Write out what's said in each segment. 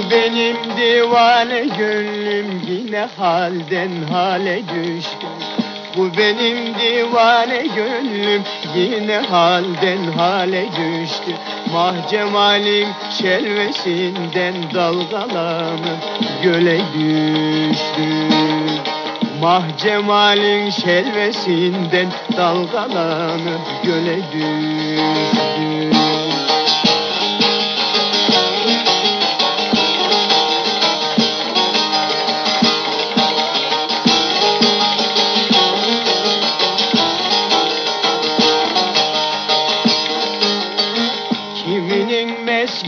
Bu benim divane gönlüm yine halden hale düştü. Bu benim divane gönlüm yine halden hale düştü. Mah cemalim şelvesinden dalgalanıp göle düştü. Mah cemalin şelvesinden dalgalanıp göle düştü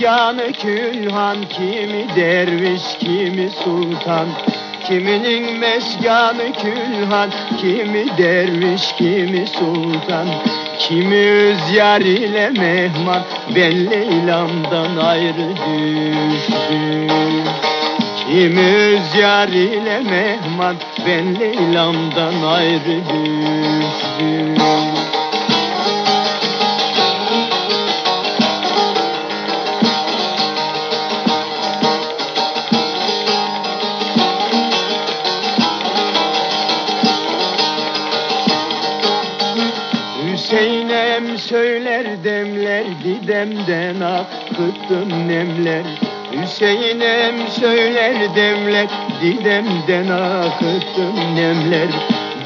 Meskanı külhan, kimi derviş, kimi sultan. Kiminin meskanı külhan, kimi derviş, kimi sultan. Kimi öz yar ile mehman, ben Leyla'mdan ayrı düştüm. Kimi öz yar ile mehman, ben Leyla'mdan ayrı düştüm. Hüseyin'em söyler demler Didemden akıttım nemler. Hüseyin'em söyler demler Didemden akıttım nemler.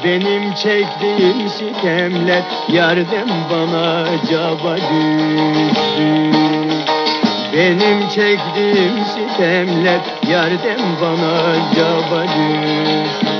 Benim çektiğim sitemler Yardım bana caba düştü. Benim çektiğim sitemler Yardım bana caba düştü